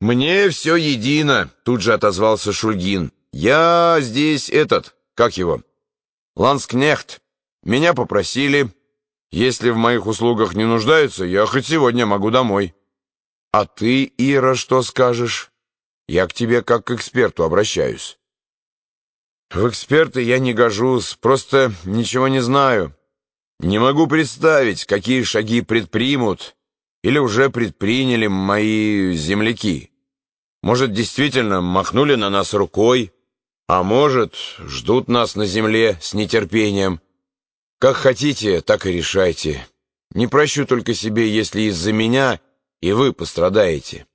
«Мне все едино», — тут же отозвался Шульгин. «Я здесь этот, как его, ланскнехт. Меня попросили. Если в моих услугах не нуждаются, я хоть сегодня могу домой». «А ты, Ира, что скажешь? Я к тебе как к эксперту обращаюсь». «В эксперты я не гожусь, просто ничего не знаю. Не могу представить, какие шаги предпримут или уже предприняли мои земляки. Может, действительно махнули на нас рукой, а может, ждут нас на земле с нетерпением. Как хотите, так и решайте. Не прощу только себе, если из-за меня и вы пострадаете.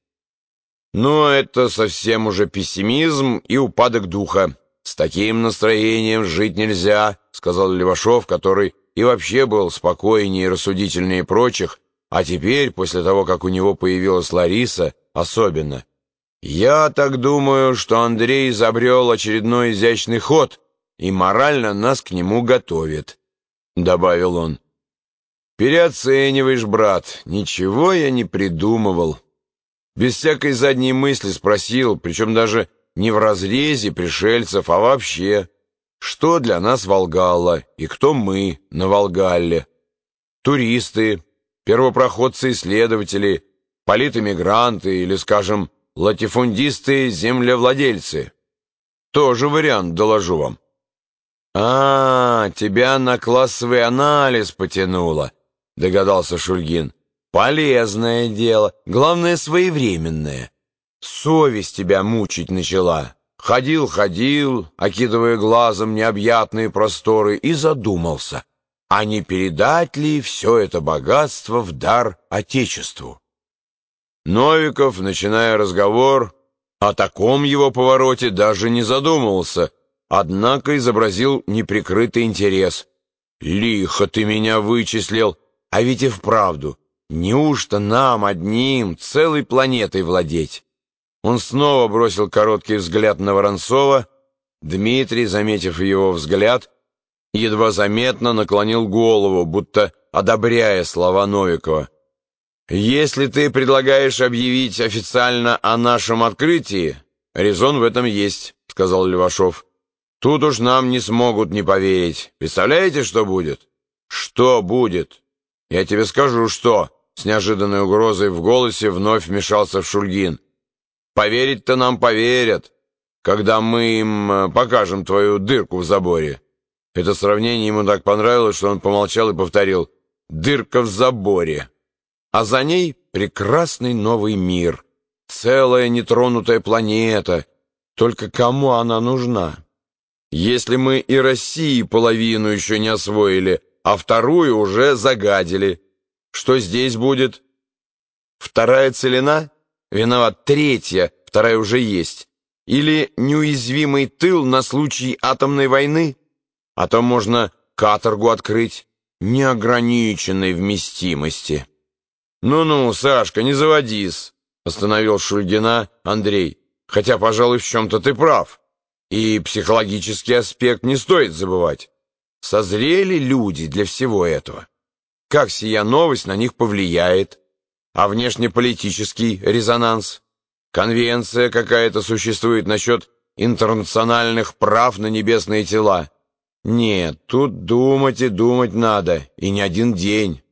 Но это совсем уже пессимизм и упадок духа. С таким настроением жить нельзя, сказал Левашов, который и вообще был спокойнее и рассудительнее прочих, а теперь, после того, как у него появилась Лариса, особенно. Я так думаю, что Андрей изобрел очередной изящный ход и морально нас к нему готовит, — добавил он. «Переоцениваешь, брат. Ничего я не придумывал. Без всякой задней мысли спросил, причем даже не в разрезе пришельцев, а вообще, что для нас Волгалла и кто мы на Волгалле? Туристы, первопроходцы-исследователи, политэмигранты или, скажем, латифундисты-землевладельцы. Тоже вариант, доложу вам. «А, тебя на классовый анализ потянуло», — догадался Шульгин. «Полезное дело, главное, своевременное. Совесть тебя мучить начала. Ходил-ходил, окидывая глазом необъятные просторы, и задумался, а не передать ли все это богатство в дар Отечеству?» Новиков, начиная разговор, о таком его повороте даже не задумывался, однако изобразил неприкрытый интерес. «Лихо ты меня вычислил!» А ведь и вправду, неужто нам одним целой планетой владеть? Он снова бросил короткий взгляд на Воронцова. Дмитрий, заметив его взгляд, едва заметно наклонил голову, будто одобряя слова Новикова. «Если ты предлагаешь объявить официально о нашем открытии, резон в этом есть», — сказал Левашов. «Тут уж нам не смогут не поверить. Представляете, что будет?» «Что будет?» «Я тебе скажу, что...» С неожиданной угрозой в голосе вновь вмешался в Шульгин. «Поверить-то нам поверят, когда мы им э, покажем твою дырку в заборе». Это сравнение ему так понравилось, что он помолчал и повторил «дырка в заборе». А за ней прекрасный новый мир, целая нетронутая планета. Только кому она нужна? Если мы и России половину еще не освоили, а вторую уже загадили. Что здесь будет? Вторая целина? Виноват третья, вторая уже есть. Или неуязвимый тыл на случай атомной войны? А то можно каторгу открыть неограниченной вместимости. «Ну-ну, Сашка, не заводись», — остановил Шульгина Андрей. «Хотя, пожалуй, в чем-то ты прав. И психологический аспект не стоит забывать. Созрели люди для всего этого. Как сия новость на них повлияет? А внешнеполитический резонанс? Конвенция какая-то существует насчет интернациональных прав на небесные тела. Нет, тут думать и думать надо, и не один день.